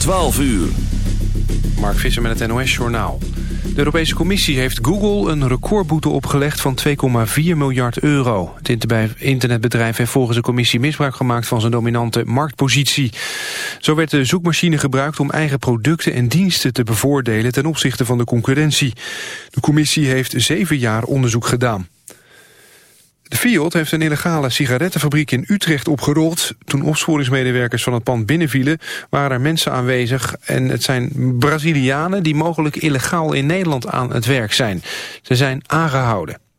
12 uur. Mark Visser met het NOS Journaal. De Europese Commissie heeft Google een recordboete opgelegd van 2,4 miljard euro. Het internetbedrijf heeft volgens de commissie misbruik gemaakt van zijn dominante marktpositie. Zo werd de zoekmachine gebruikt om eigen producten en diensten te bevoordelen ten opzichte van de concurrentie. De commissie heeft zeven jaar onderzoek gedaan. De Fiat heeft een illegale sigarettenfabriek in Utrecht opgerold. Toen opsporingsmedewerkers van het pand binnenvielen... waren er mensen aanwezig en het zijn Brazilianen... die mogelijk illegaal in Nederland aan het werk zijn. Ze zijn aangehouden.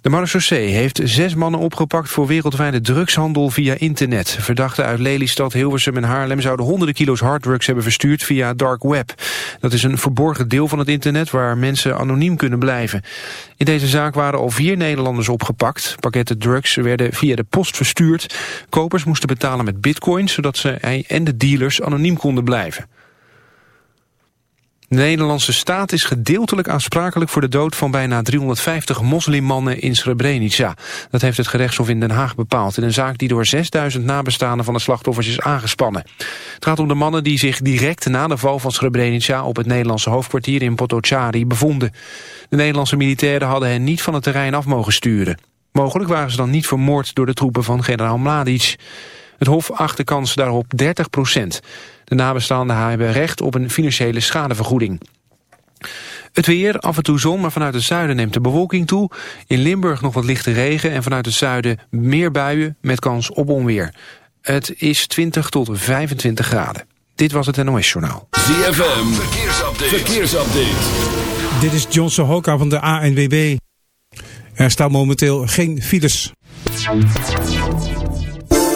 De marechaussee heeft zes mannen opgepakt voor wereldwijde drugshandel via internet. Verdachten uit Lelystad, Hilversum en Haarlem zouden honderden kilo's harddrugs hebben verstuurd via dark web. Dat is een verborgen deel van het internet waar mensen anoniem kunnen blijven. In deze zaak waren al vier Nederlanders opgepakt. Pakketten drugs werden via de post verstuurd. Kopers moesten betalen met bitcoins zodat ze en de dealers anoniem konden blijven. De Nederlandse staat is gedeeltelijk aansprakelijk voor de dood van bijna 350 moslimmannen in Srebrenica. Dat heeft het gerechtshof in Den Haag bepaald in een zaak die door 6000 nabestaanden van de slachtoffers is aangespannen. Het gaat om de mannen die zich direct na de val van Srebrenica op het Nederlandse hoofdkwartier in Potocari bevonden. De Nederlandse militairen hadden hen niet van het terrein af mogen sturen. Mogelijk waren ze dan niet vermoord door de troepen van generaal Mladic. Het Hof acht de kans daarop 30 procent. De nabestaanden hebben recht op een financiële schadevergoeding. Het weer, af en toe zon, maar vanuit het zuiden neemt de bewolking toe. In Limburg nog wat lichte regen en vanuit het zuiden meer buien met kans op onweer. Het is 20 tot 25 graden. Dit was het NOS Journaal. ZFM, verkeersupdate. verkeersupdate. Dit is Johnson Hoka van de ANWB. Er staan momenteel geen files.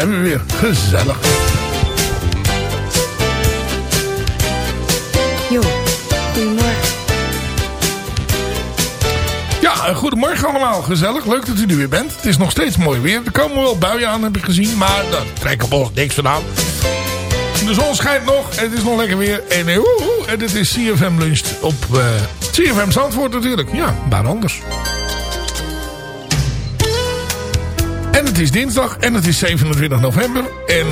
Zijn we weer. Gezellig. Jo, goedemorgen. Ja, goedemorgen allemaal. Gezellig. Leuk dat u er weer bent. Het is nog steeds mooi weer. Er komen wel buien aan, heb ik gezien. Maar daar trekken we niks van aan. De zon schijnt nog. Het is nog lekker weer. En, uh, uh, en het is CFM Lunch op uh, CFM Zandvoort natuurlijk. Ja, waar anders. Het is dinsdag. En het is 27 november. En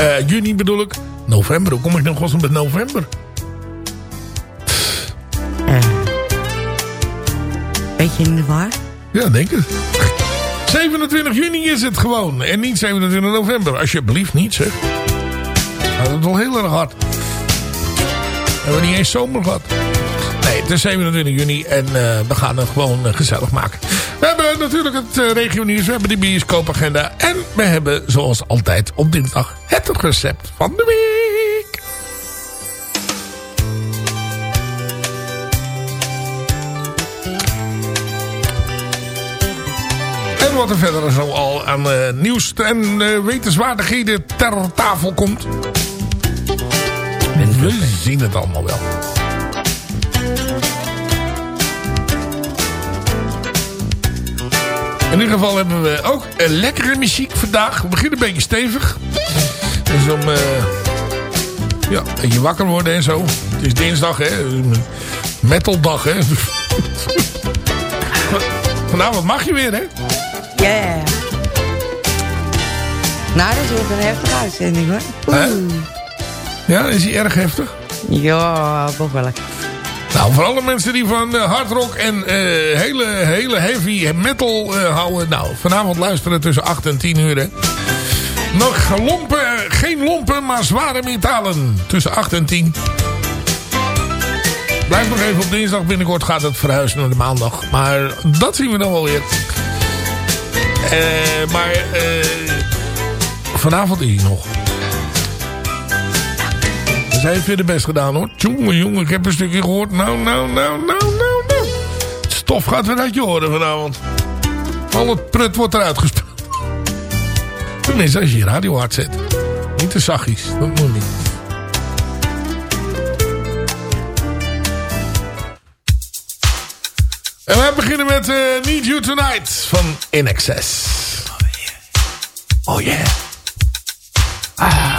uh, juni bedoel ik. November. Hoe kom ik nog eens met november? Uh, beetje in de war? Ja, denk het. 27 juni is het gewoon. En niet 27 november. Alsjeblieft niet, zeg. Dat is wel heel erg hard. We hebben niet eens zomer gehad. Nee, het is 27 juni en uh, we gaan het gewoon gezellig maken. We hebben natuurlijk het uh, regio nieuws, we hebben de bioscoopagenda... en we hebben zoals altijd op dinsdag het recept van de week. En wat er verder zo al aan nieuws en wetenswaardigheden ter tafel komt... We zien het allemaal wel. In ieder geval hebben we ook een lekkere muziek vandaag. We beginnen een beetje stevig. Dus om uh, ja, een beetje wakker worden en zo. Het is dinsdag, hè. Metaldag, hè. Vanavond mag je weer, hè? Ja, ja. Nou, dat is weer een heftige uitzending, hoor. Ja, is hij erg heftig? Ja, behoorlijk. Nou, voor alle mensen die van uh, hardrock en uh, hele, hele heavy metal uh, houden. Nou, vanavond luisteren tussen 8 en 10 uur. Nog lompen, geen lompen, maar zware metalen. Tussen 8 en 10. Blijf nog even op dinsdag. Binnenkort gaat het verhuizen naar de maandag. Maar dat zien we dan wel weer. maar vanavond is hij nog. Ze heeft weer de best gedaan hoor. Jongen, jongen, ik heb een stukje gehoord. Nou, nou, nou, nou, nou, nou. Stof gaat weer uit je horen vanavond. Al het prut wordt eruit gespeeld. Tenminste, als je je radio hard zet. Niet te zachtjes, dat moet niet. En we beginnen met uh, Need You Tonight van In Excess. Oh yeah. Oh yeah. Ah.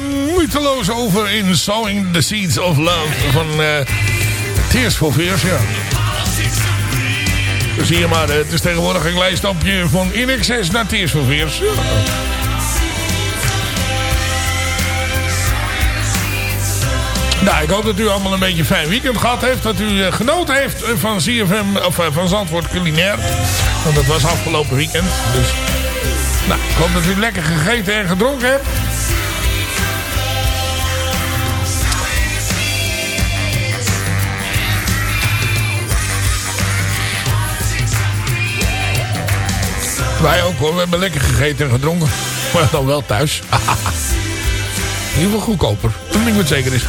Moeiteloos over in Sowing the Seeds of Love van uh, Tears for Fears, ja. Dus zie je maar, het is tegenwoordig een klein stapje van In Excess naar Tears for Fears. Ja. Nou, ik hoop dat u allemaal een beetje fijn weekend gehad heeft. Dat u uh, genoten heeft van CFM, of van Zandvoort Culinair. Want dat was afgelopen weekend. Dus, nou, ik hoop dat u lekker gegeten en gedronken hebt. Wij ook hoor, we hebben lekker gegeten en gedronken. Maar dan wel thuis. In ieder geval goedkoper. Dat ding wat zeker is.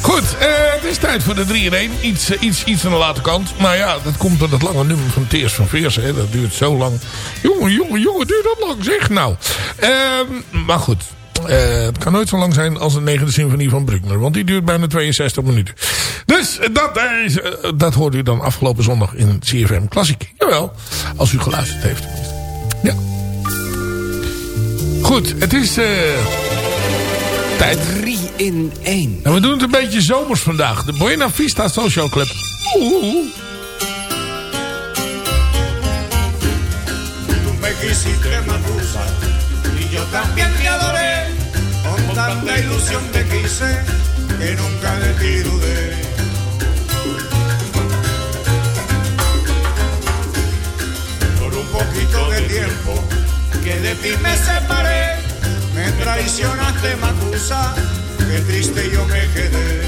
Goed, uh, het is tijd voor de 3 in 1. Iets, uh, iets, iets aan de late kant. Maar ja, dat komt door dat lange nummer van Teers van Veers. Hè. Dat duurt zo lang. Jongen, jongen, jongen, duurt dat lang zeg nou. Uh, maar goed. het kan nooit zo lang zijn als de negende symfonie van Bruckner. Want die duurt bijna 62 minuten. Dus dat, is, dat hoort u dan afgelopen zondag in CFM Klassiek. Jawel, als u geluisterd heeft. Ja. Goed, het is... tijd. 3 in 1. En we doen het een beetje zomers vandaag. De Buena Vista Social Club. Oeh. me quisiste Matusa y yo también te adoré con tanta ilusión te quise que nunca de poquito de tiempo que de ti me separé, me traicionaste Matusa, qué triste yo me quedé.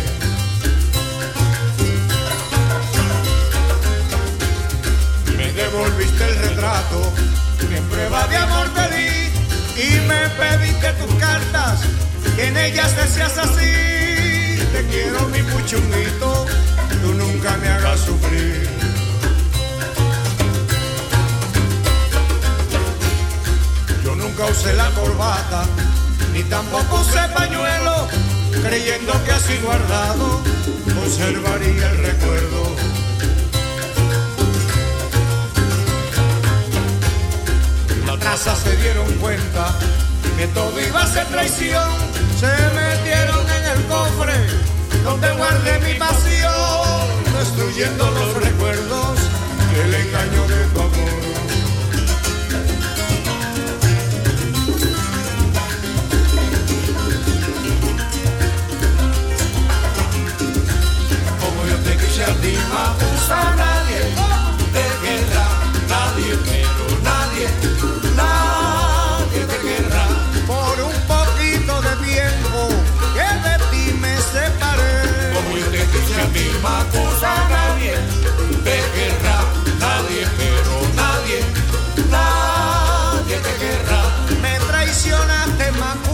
Me devolviste el retrato que en prueba de amor te di y me pediste tus cartas que en ellas decías así te quiero mi puchunguito tú nunca me hagas sufrir nunca usé la corbata, ni tampoco usé pañuelo, creyendo que así guardado conservaría el recuerdo. La traza se dieron cuenta que todo iba a ser traición, se metieron en el cofre donde guardé mi pasión, destruyendo los recuerdos y el engaño de tu ti, Mapusa, nadie te querrá, nadie, pero nadie, nadie te querrá. Por un poquito de tiempo que de ti me separé. Como yo te quise a ti, Mapusa, nadie te querrá, nadie, pero nadie, nadie te querrá. Me traicionaste, Macusa,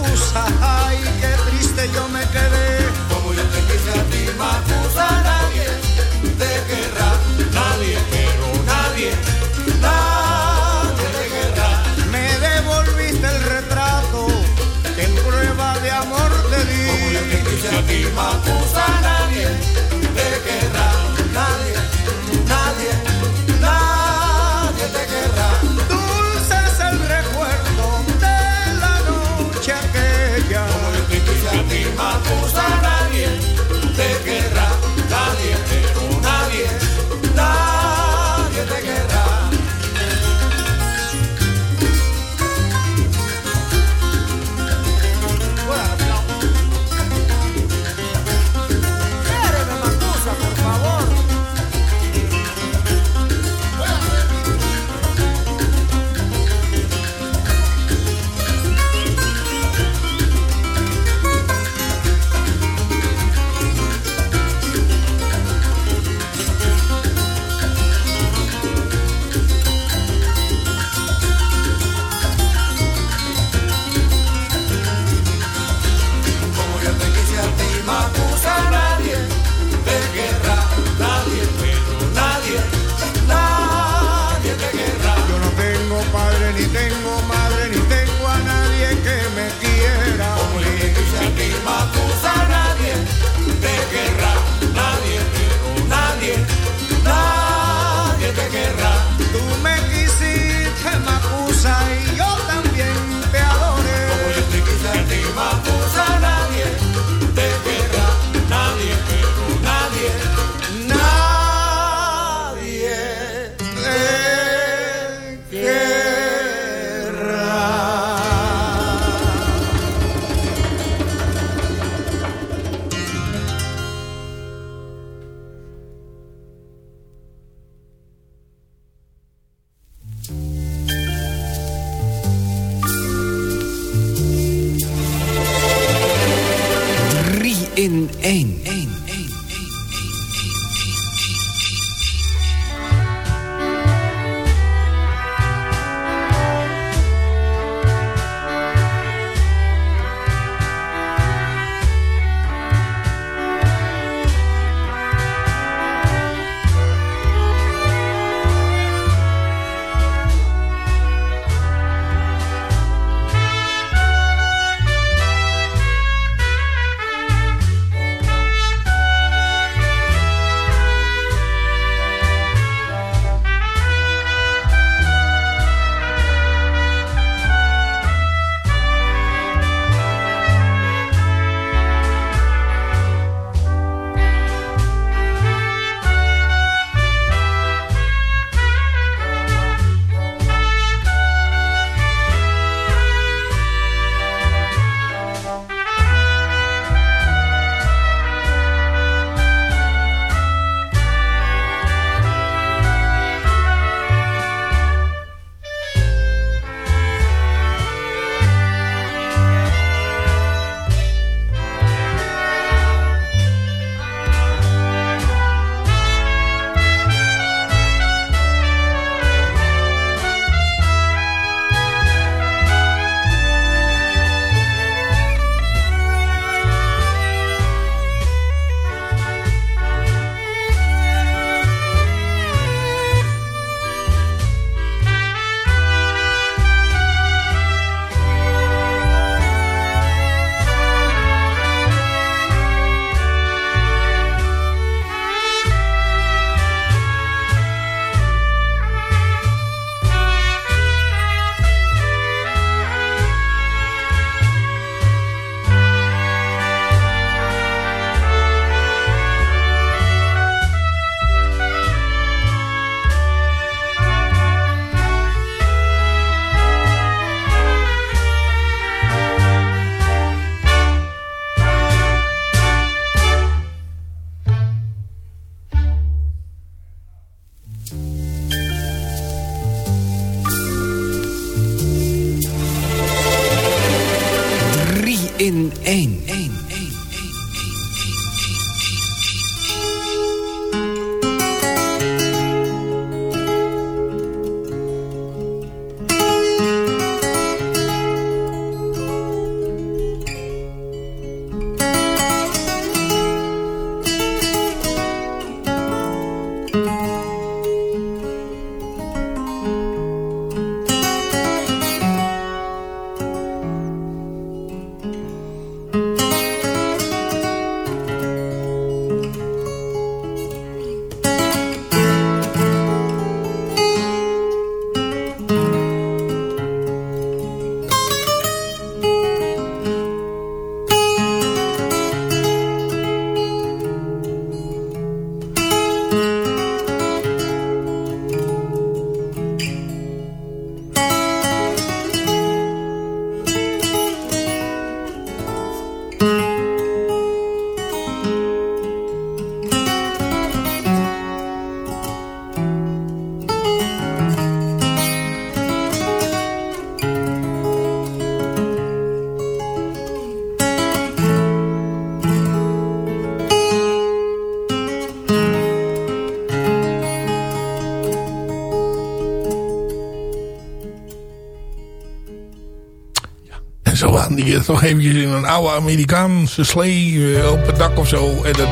nog eventjes in een oude Amerikaanse slee eh, op het dak of zo. En dan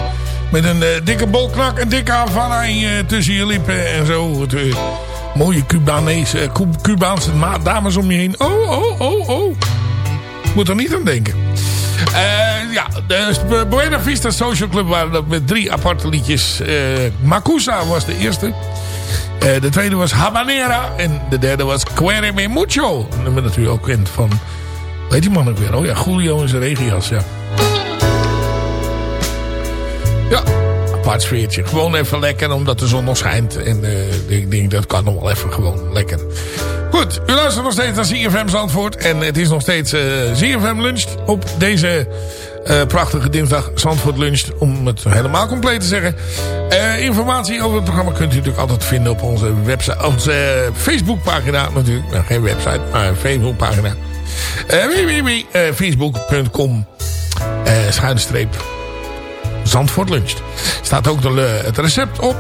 met een eh, dikke bolknak en dikke Havana eh, tussen je lippen en zo. Het, mooie Cubanese, Cu- Cubaanse dames om je heen. Oh, oh, oh, oh. Moet er niet aan denken. Ja, de Buena Vista Social Club waren dat met drie aparte liedjes. Eh Macusa was de eerste. De tweede was Habanera. En de derde was Quereme Mucho. Een nummer natuurlijk ook kent van... Weet die man ook weer? Oh ja, Julio in zijn regenjas, ja. Ja, apart sfeertje. Gewoon even lekker, omdat de zon nog schijnt. En eh, ik denk, dat kan nog wel even gewoon lekker. Goed, u luistert nog steeds naar ZFM Zandvoort. En het is nog steeds eh ZFM Lunch op deze eh, prachtige dinsdag Zandvoort Lunch. Om het helemaal compleet te zeggen. Informatie over het programma kunt u natuurlijk altijd vinden op onze website. Onze Facebookpagina natuurlijk. Nou, geen website, maar een Facebookpagina. Uh, www.facebook.com uh, schuine streep Zandvoort Luncht. Staat ook de, het recept op.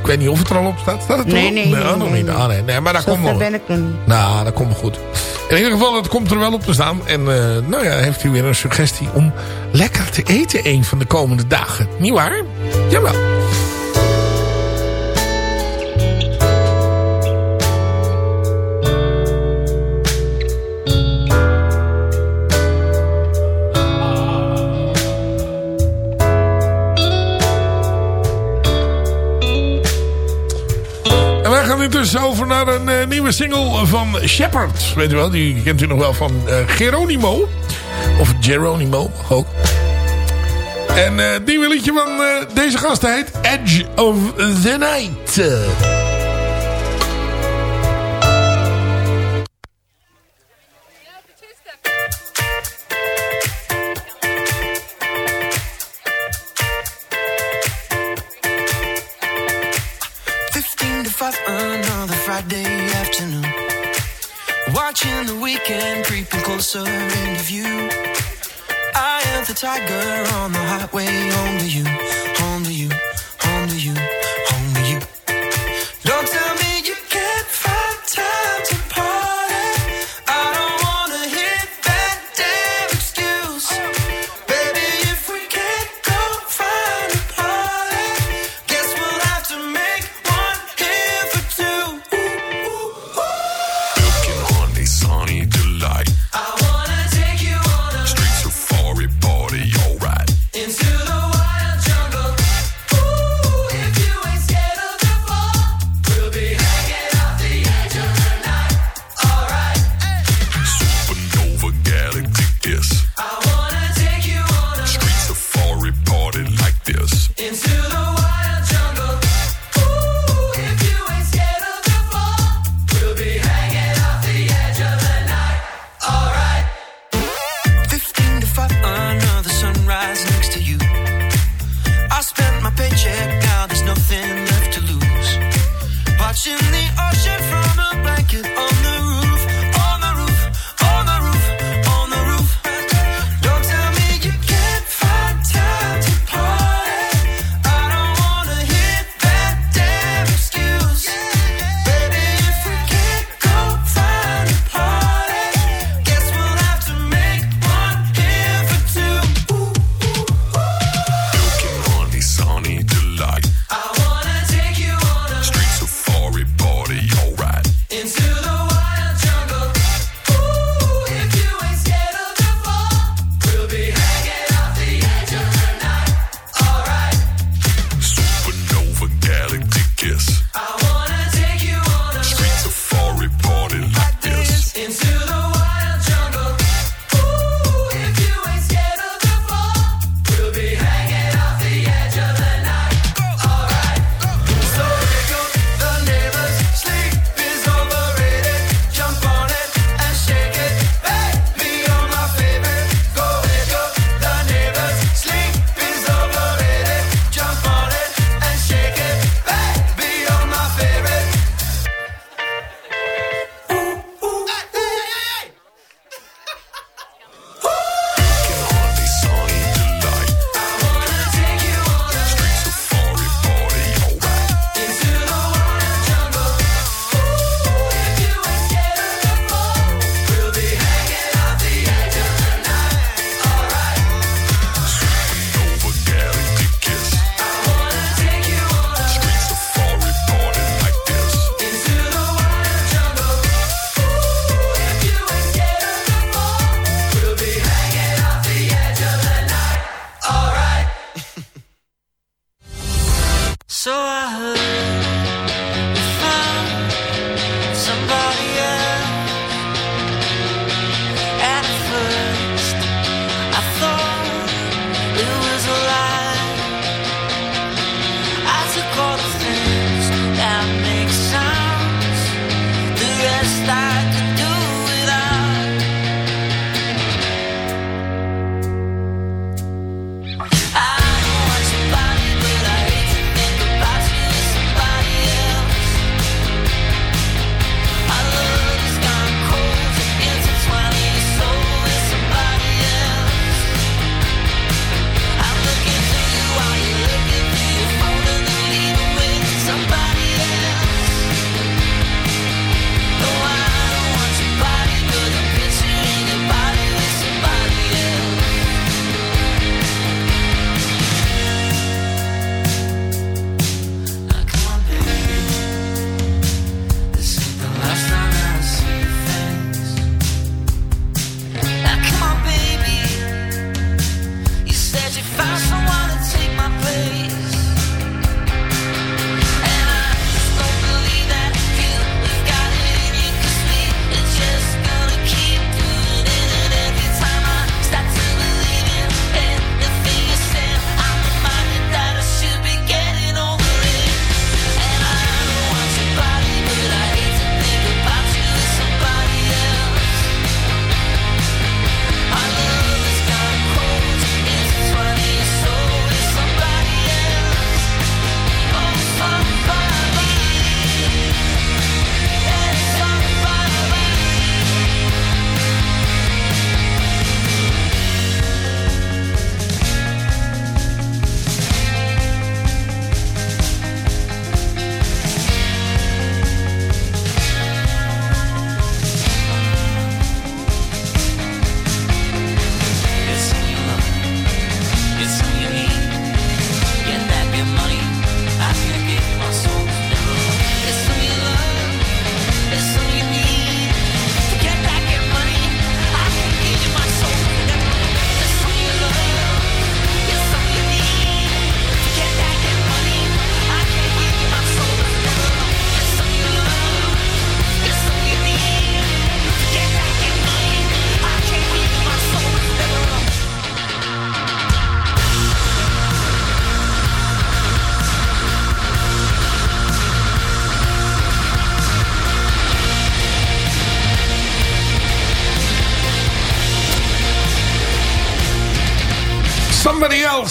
Ik weet- niet of het er al op staat. Staat het er Nee, nee, nee, oh, nog nee, niet. nee. Ah, nee, nee, maar Zo komt wel. ben ik nog niet. Nou, dat komt goed. In ieder geval, het komt er wel op te staan. En eh, nou ja, heeft u weer een suggestie om lekker te eten een van de komende dagen. Niet waar? Jawel. Intussen over naar een eh, nieuwe single van Shepard. Weet u wel, die kent u nog wel van eh, Geronimo. Of Geronimo, ook. En eh het nieuwe liedje van deze gast heet Edge of the Night. Tiger on the highway to you,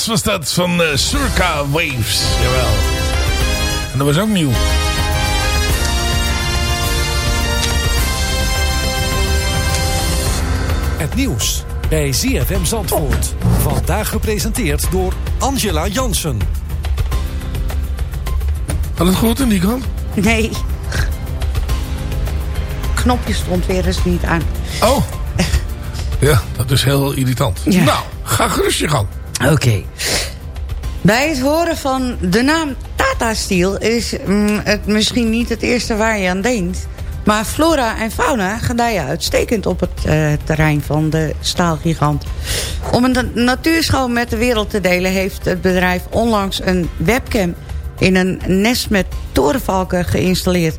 Was dat van uh, Circa Waves. Jawel. En dat was ook nieuw. Het nieuws bij ZFM Zandvoort. Vandaag gepresenteerd door Angela Jansen. Had het goed in die kant? Nee. Knopje stond weer eens niet aan. Oh. Ja, dat is heel irritant. Ja. Nou, ga gerust je gang. Oké. Bij het horen van de naam Tata Steel is mm, het misschien niet het eerste waar je aan denkt. Maar flora en fauna gedijen uitstekend op het eh, terrein van de staalgigant. Om een natuurschoon met de wereld te delen... heeft het bedrijf onlangs een webcam in een nest met torenvalken geïnstalleerd.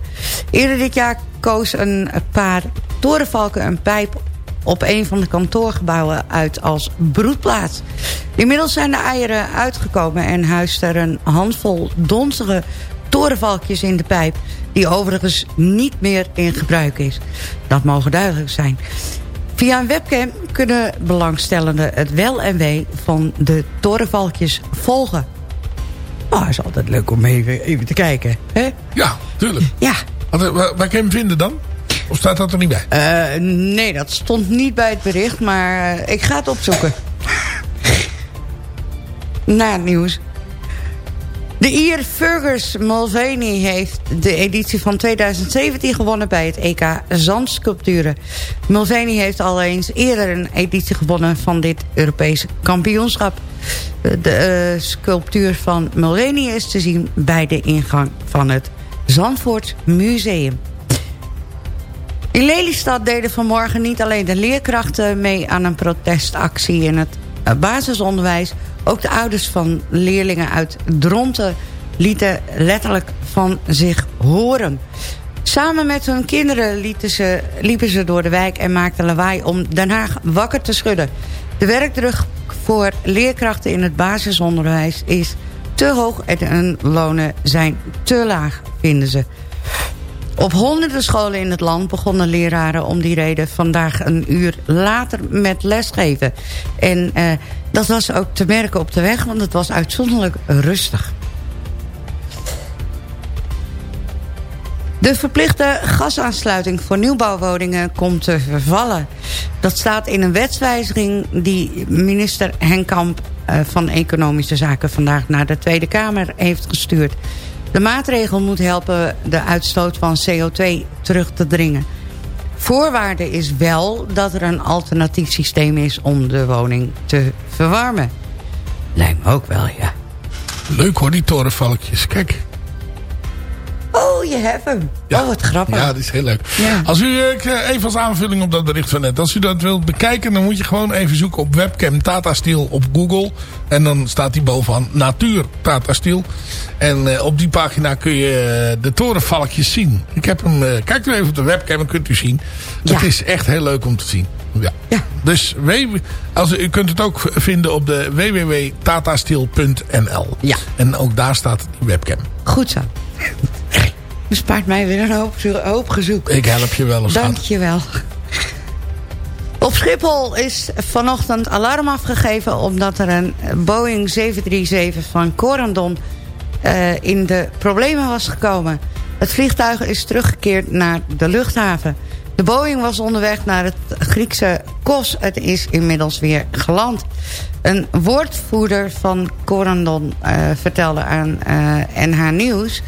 Eerder dit jaar koos een paar torenvalken een pijp op een van de kantoorgebouwen uit als broedplaats. Inmiddels zijn de eieren uitgekomen en huist er een handvol donzige torenvalkjes in de pijp... die overigens niet meer in gebruik is. Dat mogen duidelijk zijn. Via een webcam kunnen belangstellenden het wel en wee van de torenvalkjes volgen. Oh, het is altijd leuk om even, even te kijken. Hè? Ja, tuurlijk. Ja. Wat, waar, waar kan je hem vinden dan? Of staat dat er niet bij? Uh, nee, dat stond niet bij het bericht, maar uh, ik ga het opzoeken. Na het nieuws. De Ier Fergus Mulvaney heeft de editie van 2017 gewonnen bij het EK Zandsculpturen. Mulvaney heeft al eens eerder een editie gewonnen van dit Europese kampioenschap. De uh, sculptuur van Mulvaney is te zien bij de ingang van het Zandvoort Museum. In Lelystad deden vanmorgen niet alleen de leerkrachten mee aan een protestactie in het basisonderwijs. Ook de ouders van leerlingen uit Dronten lieten letterlijk van zich horen. Samen met hun kinderen ze, liepen ze door de wijk en maakten lawaai om Den Haag wakker te schudden. De werkdruk voor leerkrachten in het basisonderwijs is te hoog en hun lonen zijn te laag, vinden ze. Op honderden scholen in het land begonnen leraren om die reden vandaag een uur later met lesgeven. En uh, dat was ook te merken op de weg, want het was uitzonderlijk rustig. De verplichte gasaansluiting voor nieuwbouwwoningen komt te vervallen. Dat staat in een wetswijziging die minister Henk Kamp uh, van Economische Zaken vandaag naar de Tweede Kamer heeft gestuurd. De maatregel moet helpen de uitstoot van CO2 terug te dringen. Voorwaarde is wel dat er een alternatief systeem is om de woning te verwarmen. Lijkt me ook wel, ja. Leuk hoor, die torenvalkjes. Kijk. Oh, je hebt hem. Ja. Oh, wat grappig. Ja, dat is heel leuk. Ja. Als u, eh, even als aanvulling op dat bericht van net. Als u dat wilt bekijken, dan moet je gewoon even zoeken op webcam Tata Steel op Google. En dan staat die bovenaan Natuur Tata Steel. En uh, op die pagina kun je uh, de torenvalkjes zien. Ik heb hem, uh, kijk er even op de webcam en kunt u zien. Ja. Het is echt heel leuk om te zien. Ja. Ja. Dus als, u kunt het ook vinden op de www.tatasteel.nl. Ja. En ook daar staat die webcam. Goed zo. Bespaart mij weer een hoop, hoop gezoek. Ik help je wel eens. Dank je wel. Op Schiphol is vanochtend alarm afgegeven... omdat er een Boeing 737 van Corendon uh, in de problemen was gekomen. Het vliegtuig is teruggekeerd naar de luchthaven. De Boeing was onderweg naar het Griekse Kos. Het is inmiddels weer geland. Een woordvoerder van Corendon uh, vertelde aan NH Nieuws...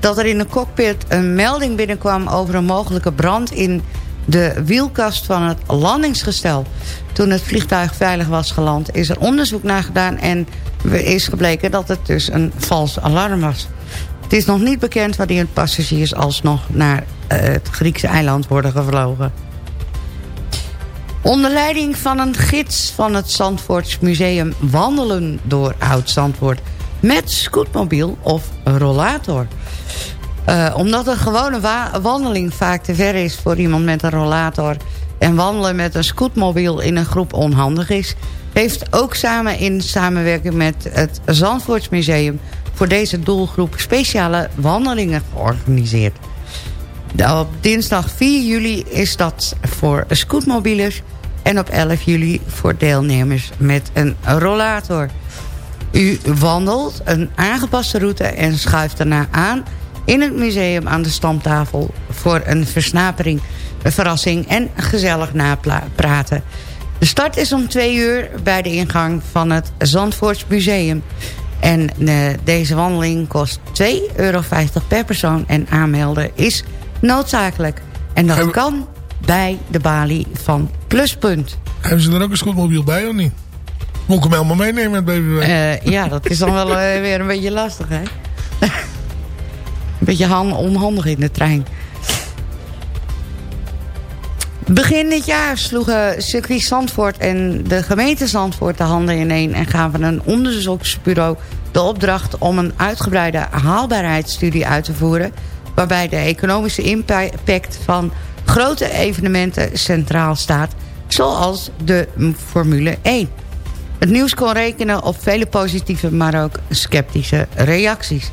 dat er in de cockpit een melding binnenkwam... over een mogelijke brand in de wielkast van het landingsgestel. Toen het vliegtuig veilig was geland is er onderzoek naar gedaan... en is gebleken dat het dus een vals alarm was. Het is nog niet bekend wanneer passagiers alsnog naar uh, het Griekse eiland worden gevlogen. Onder leiding van een gids van het Zandvoorts Museum wandelen door Oud-Zandvoort... met scootmobiel of rollator. Uh, omdat een gewone wandeling vaak te ver is voor iemand met een rollator... en wandelen met een scootmobiel in een groep onhandig is... heeft ook samen in samenwerking met het Zandvoortsmuseum... voor deze doelgroep speciale wandelingen georganiseerd. Op dinsdag 4 juli is dat voor scootmobielers... En op 11 juli voor deelnemers met een rollator. U wandelt een aangepaste route en schuift daarna aan... in het museum aan de stamtafel voor een versnapering, een verrassing en gezellig napraten. De start is om twee uur bij de ingang van het Zandvoorts Museum. En uh, deze wandeling kost 2,50 euro per persoon en aanmelden is noodzakelijk. En dat Hebben- kan bij de balie van Pluspunt. Hebben ze er ook een scootmobiel bij of niet? Moet ik hem helemaal meenemen met BBW? Eh, ja, dat is dan wel eh, weer een beetje lastig, hè? een beetje han- onhandig in de trein. Begin dit jaar sloegen circuit Zandvoort en de gemeente Zandvoort de handen ineen... en gaven een onderzoeksbureau de opdracht om een uitgebreide haalbaarheidsstudie uit te voeren... waarbij de economische impact van grote evenementen centraal staat... zoals de Formule 1. Het nieuws kon rekenen op vele positieve, maar ook sceptische reacties.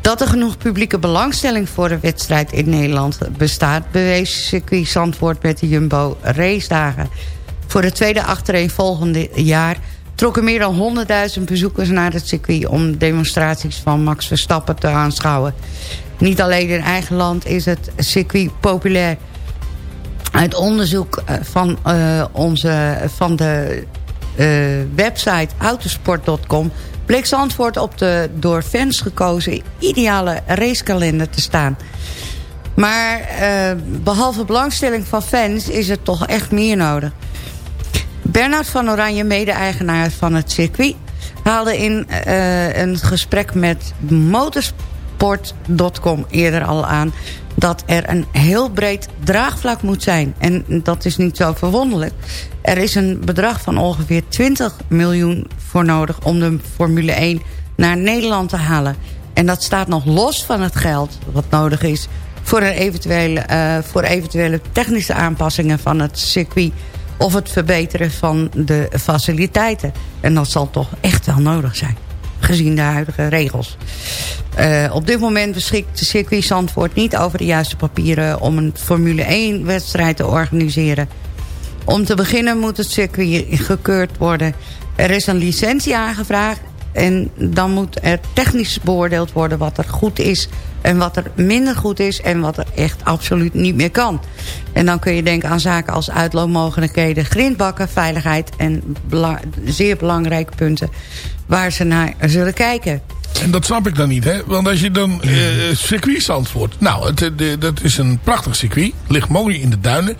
Dat er genoeg publieke belangstelling voor de wedstrijd in Nederland bestaat... bewees circuit Zandvoort met de Jumbo racedagen. Voor het tweede achtereenvolgende jaar trokken meer dan 100.000 bezoekers naar het circuit... om demonstraties van Max Verstappen te aanschouwen. Niet alleen in eigen land is het circuit populair... Uit onderzoek eh, van, eh, onze, van de eh, website autosport.com... bleek Zandvoort op de door fans gekozen ideale racekalender te staan. Maar eh, behalve belangstelling van fans is er toch echt meer nodig. Bernard van Oranje, mede-eigenaar van het circuit... haalde in een gesprek met motorsport.com eerder al aan... dat er een heel breed draagvlak moet zijn. En dat is niet zo verwonderlijk. Er is een bedrag van ongeveer 20 miljoen voor nodig... om de Formule 1 naar Nederland te halen. En dat staat nog los van het geld wat nodig is... voor, eventuele, eh, voor eventuele technische aanpassingen van het circuit of het verbeteren van de faciliteiten. En dat zal toch echt wel nodig zijn, gezien de huidige regels. Uh, op dit moment beschikt de circuit Zandvoort niet over de juiste papieren... om een Formule 1-wedstrijd te organiseren. Om te beginnen moet het circuit gekeurd worden. Er is een licentie aangevraagd... en dan moet er technisch beoordeeld worden wat er goed is... en wat er minder goed is en wat er echt absoluut niet meer kan. En dan kun je denken aan zaken als uitloopmogelijkheden... grindbakken, veiligheid en zeer belangrijke punten... waar ze naar zullen kijken. En dat snap ik dan niet, hè? Want als je dan uh, circuit Zandvoort... Nou, het, de, dat is een prachtig circuit. Ligt mooi in de duinen.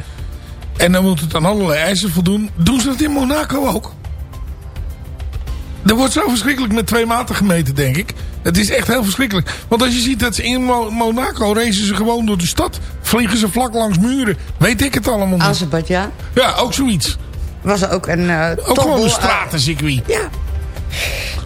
En dan moet het aan allerlei eisen voldoen. Doen ze dat in Monaco ook? Er wordt zo verschrikkelijk met twee maten gemeten, denk ik. Het is echt heel verschrikkelijk. Want als je ziet dat ze in Mo Monaco racen ze gewoon door de stad. Vliegen ze vlak langs muren. Weet ik het allemaal niet. Azerbeidzjan. Ja, ook zoiets. Was er ook een uh, Ook gewoon een stratencircuit. Ja.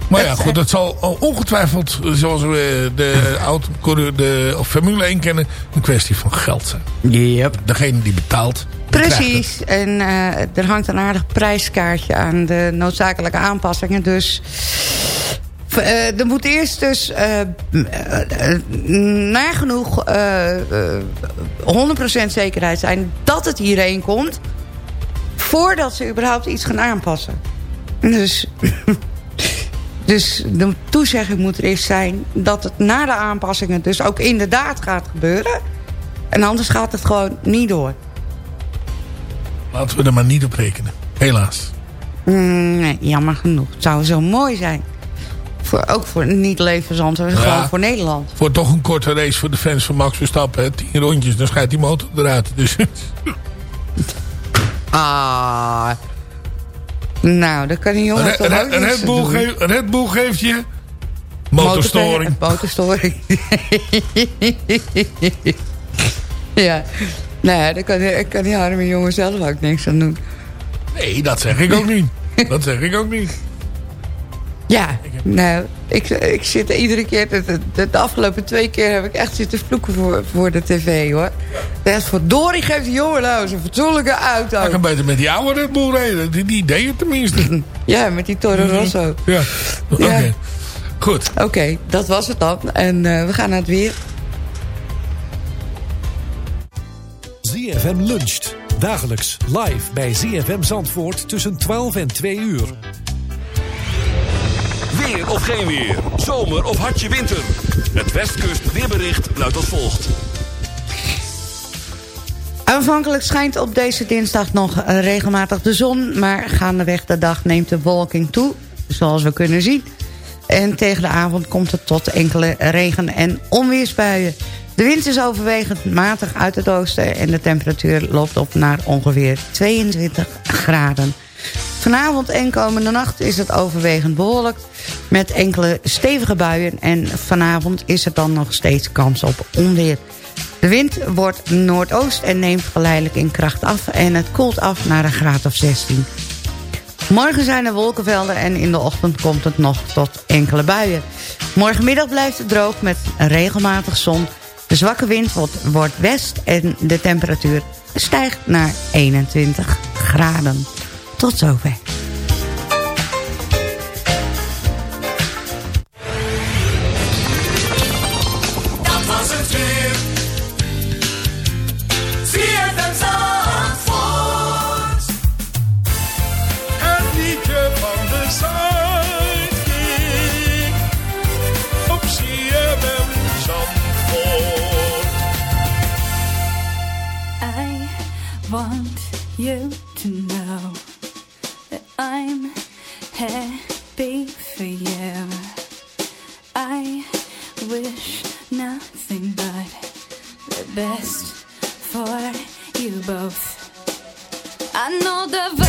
Maar ja, goed, dat zal ongetwijfeld, zoals we de, auto, de of Formule 1 kennen, een kwestie van geld zijn. Yep. Degene die betaalt. Precies, en uh, er hangt een aardig prijskaartje aan de noodzakelijke aanpassingen. Dus uh, er moet eerst dus uh, nagenoeg 100% zekerheid zijn dat het hierheen komt. Voordat ze überhaupt iets gaan aanpassen. Dus... Dus de toezegging moet er eerst zijn dat het na de aanpassingen dus ook inderdaad gaat gebeuren. En anders gaat het gewoon niet door. Laten we er maar niet op rekenen. Helaas. Mm, nee, jammer genoeg. Het zou zo mooi zijn. Voor, ook voor niet levensant, maar ja, gewoon voor Nederland. Voor toch een korte race voor de fans van Max Verstappen. Hè? Tien rondjes, dan schijnt die motor eruit. Dus. ah... Nou, dat kan die jongen Red, toch ook Red, Red, Bull geef, Red Bull geeft je... Motorstoring. Motorstoring. ja. Nou ja, daar kan, kan die arme jongen zelf ook niks aan doen. Nee, dat zeg ik ook niet. Dat zeg ik ook niet. Ja, nou, ik, ik zit iedere keer... De, de, de, afgelopen twee keer heb ik echt zitten vloeken voor, voor de tv, hoor. Dat verdorie geeft die jongen nou eens een fatsoenlijke auto. Ik kan beter met die oude Red Bull rijden. Die, die deed het tenminste. Ja, met die Toro Rosso. Ja, oké. Okay. Ja. Goed. Oké, okay, dat was het dan. En uh, we gaan naar het weer. ZFM luncht. Dagelijks live bij ZFM Zandvoort tussen 12 en 2 uur. Weer of geen weer. Zomer of hartje winter. Het Westkust weerbericht luidt als volgt. Aanvankelijk schijnt op deze dinsdag nog regelmatig de zon... maar gaandeweg de dag neemt de wolking toe, zoals we kunnen zien. En tegen de avond komt het tot enkele regen- en onweersbuien. De wind is overwegend matig uit het oosten... en de temperatuur loopt op naar ongeveer 22 graden. Vanavond en komende nacht is het overwegend bewolkt... met enkele stevige buien... en vanavond is er dan nog steeds kans op onweer. De wind wordt noordoost en neemt geleidelijk in kracht af... en het koelt af naar een graad of 16. Morgen zijn er wolkenvelden en in de ochtend komt het nog tot enkele buien. Morgenmiddag blijft het droog met regelmatig zon. De zwakke wind wordt west en de temperatuur stijgt naar 21 graden. Tot zover. Dat was het weer. ZFM Zandvoort. Both. I know the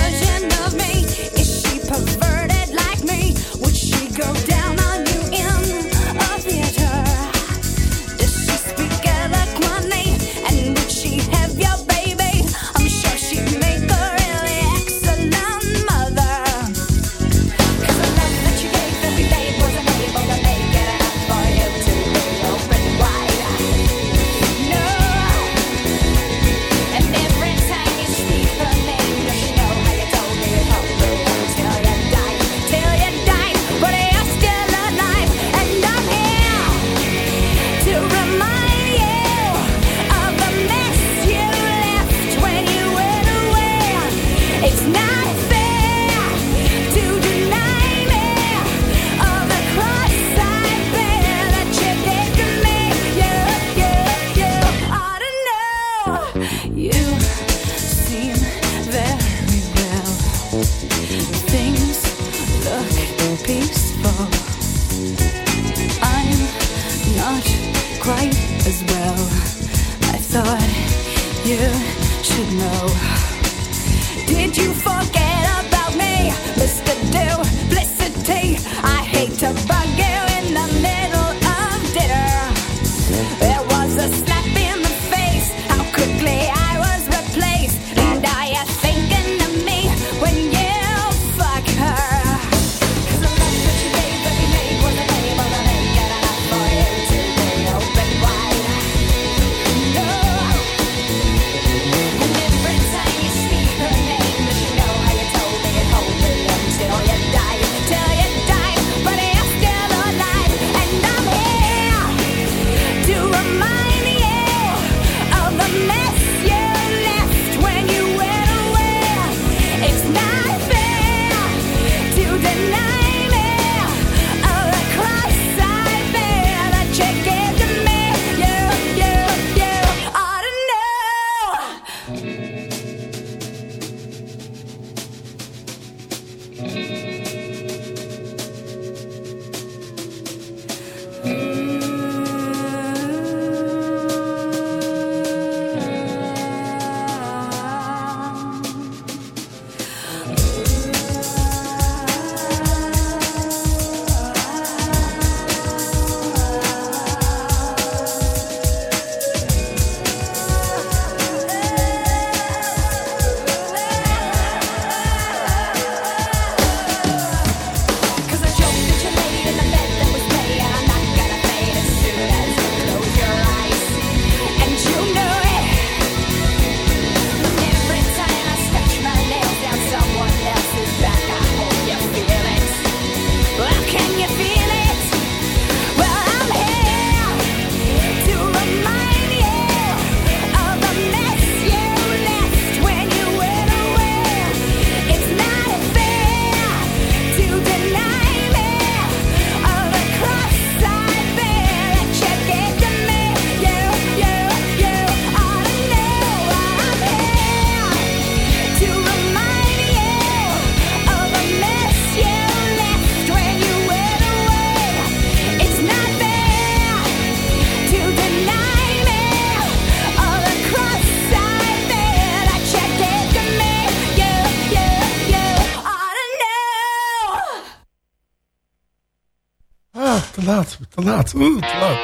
te laat, te laat, oeh, te laat.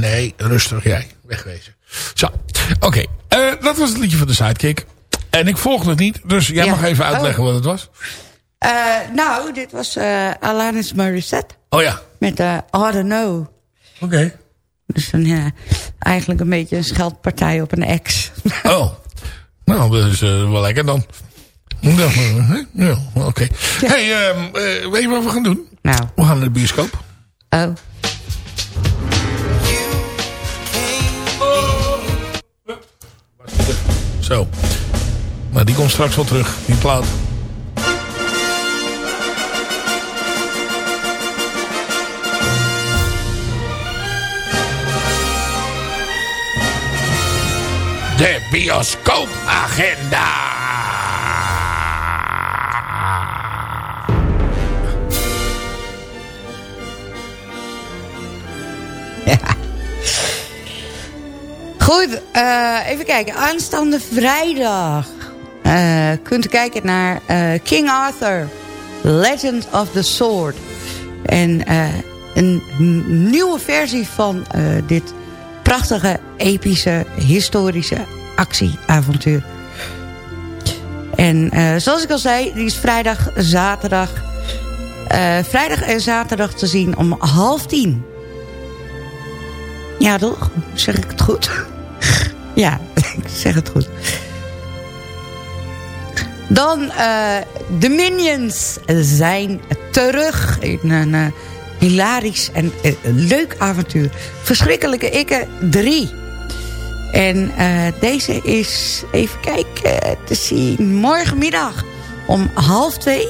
Nee, rustig jij, wegwezen. Zo, oké. eh, dat was het liedje van de Sidekick. En ik volg het niet, dus jij Ja. mag even uitleggen Oh. wat het was. Eh, nou, dit was eh Alanis Morissette. Oh ja. Met eh I Don't Know. Oké. Dus ja, eigenlijk een beetje een scheldpartij op een ex. Oh. Nou, dat is wel lekker dan. Ja, oké. hey, ehm, eh, weet je wat we gaan doen? Nou. We gaan naar de bioscoop. Oh. Zo. Maar die komt straks wel terug, die plaat. De bioscoopagenda. Goed, eh, even kijken. Aanstaande vrijdag eh, kunt u kijken naar eh, King Arthur, Legend of the Sword. En een nieuwe versie van dit prachtige, epische, historische actieavontuur. En zoals ik al zei, die is vrijdag, zaterdag... vrijdag en zaterdag te zien om half tien. Ja, toch? Zeg ik het goed? Ja, ik zeg het goed. Dan, eh de Minions zijn terug in een eh, hilarisch en eh, leuk avontuur. Verschrikkelijke Ikke 3. En deze is, even kijken, te zien morgenmiddag om half twee.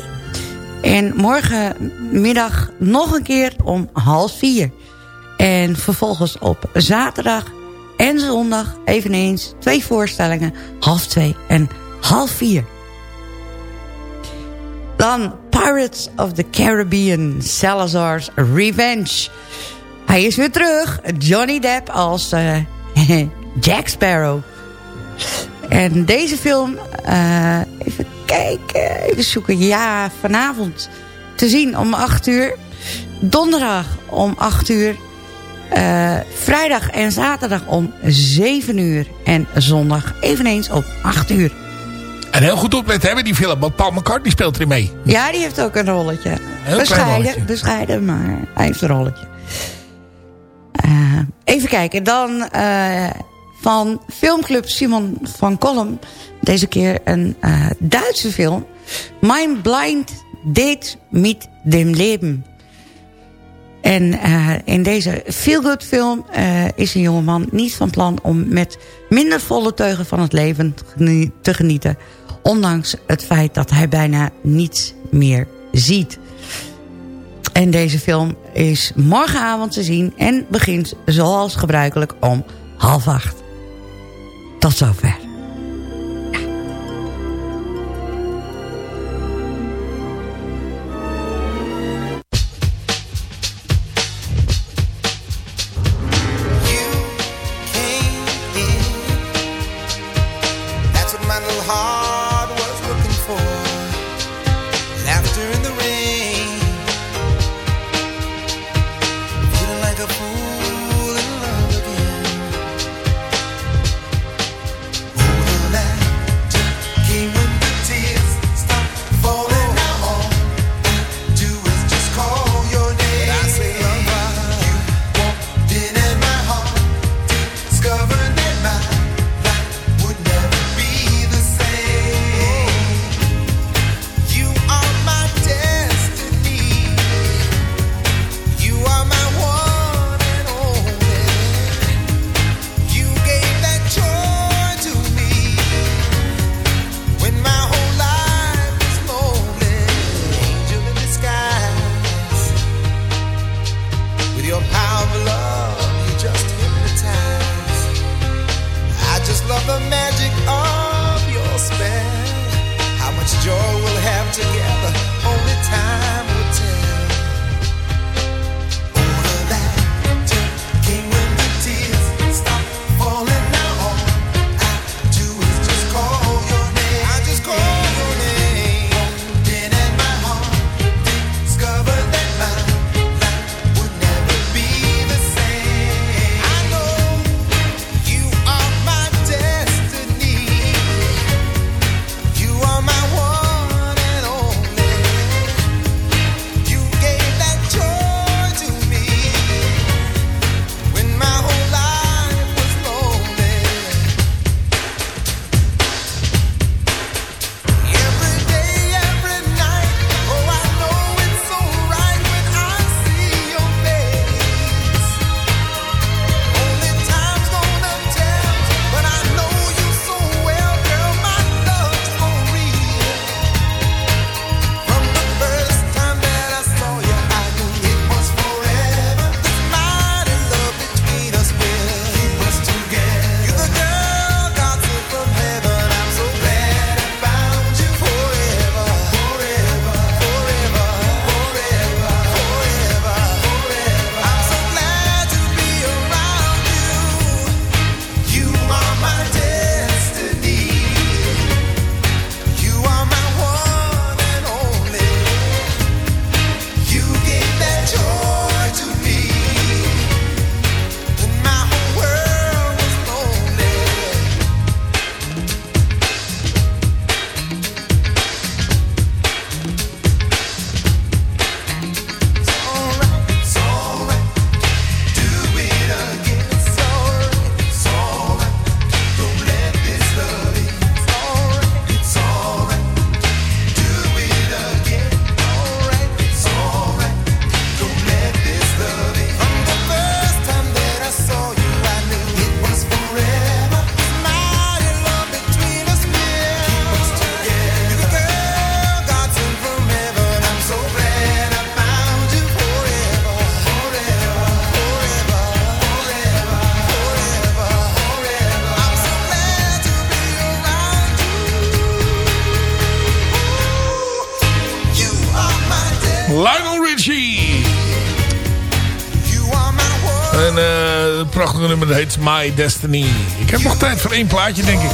En morgenmiddag nog een keer om half vier. En vervolgens op zaterdag en zondag eveneens twee voorstellingen. Half twee en half vier. Dan Pirates of the Caribbean, Salazar's Revenge. Hij is weer terug. Johnny Depp als eh, Jack Sparrow. En deze film, eh, even kijken, even zoeken. Ja, vanavond te zien om 8 uur. Donderdag om 8 uur. Eh, vrijdag en zaterdag om 7 uur. En zondag eveneens om 8 uur. En heel goed opletten hebben die film, want Paul McCartney speelt erin mee. Ja, die heeft ook een rolletje. klein bescheiden, rolletje. bescheiden, maar hij heeft een rolletje. Eh, even kijken, dan eh, van filmclub Simon van Kolm. Deze keer een eh, Duitse film. Mein Blind Date mit dem Leben. En eh, in deze feel-good film eh, is een jongeman niet van plan om met minder volle teugen van het leven te genie- te genieten. Ondanks het feit dat hij bijna niets meer ziet. En deze film is morgenavond te zien en begint zoals gebruikelijk om half acht. Tot zover. Laughter in the My Destiny. Ik heb nog tijd voor één plaatje, denk ik.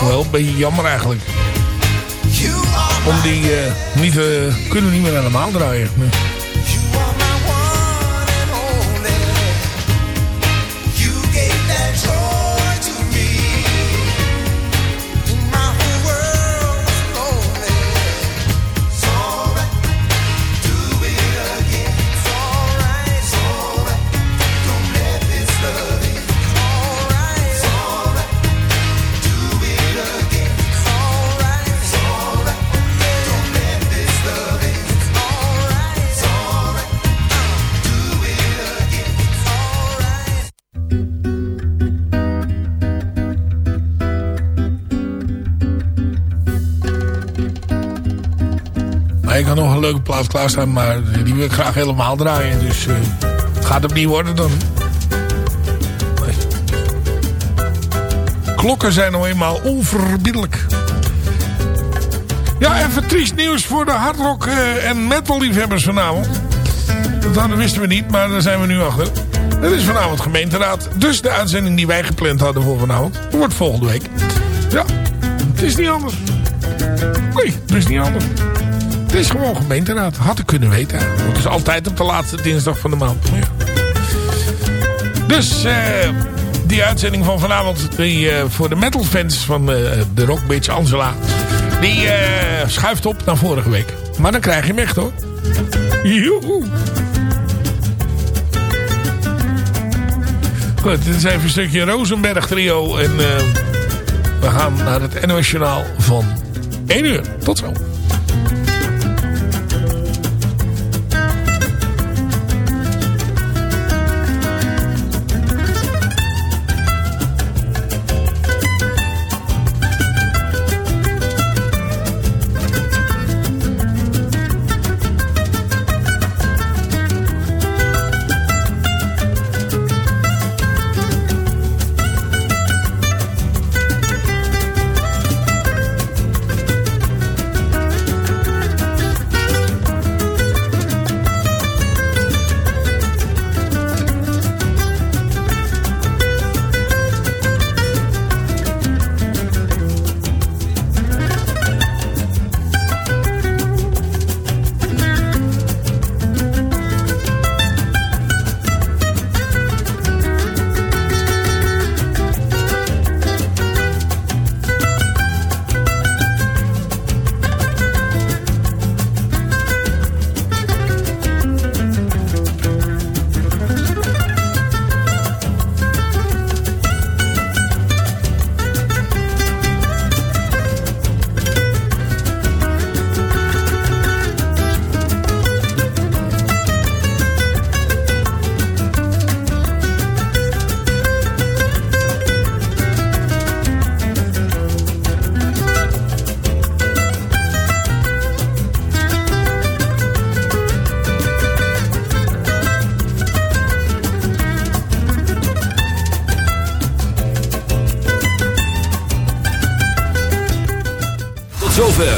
Wel, een beetje jammer eigenlijk. Om die uh, niet, uh, kunnen niet meer helemaal draaien. Leuke plaats klaarstaan, maar die wil ik graag helemaal draaien. Dus uh, het gaat niet worden dan. Klokken zijn nou eenmaal onverbiddelijk. Ja, even triest nieuws voor de hardrock uh, en metal liefhebbers vanavond. Dat wisten we niet, maar daar zijn we nu achter. Het is vanavond gemeenteraad. Dus de uitzending die wij gepland hadden voor vanavond, wordt volgende week. Ja, het is niet anders. Nee, het is niet anders. Het is gewoon gemeenteraad. Had ik kunnen weten. Het is altijd op de laatste dinsdag van de maand. Dus uh, die uitzending van vanavond die, uh, voor de metal fans van uh, de Rock Bitch Angela. Die schuift op naar vorige week. Maar dan krijg je hem echt hoor. Joehoe. Goed, dit is even een stukje Rosenberg trio. En we gaan naar het NOS Journaal van 1 uur. Tot zo.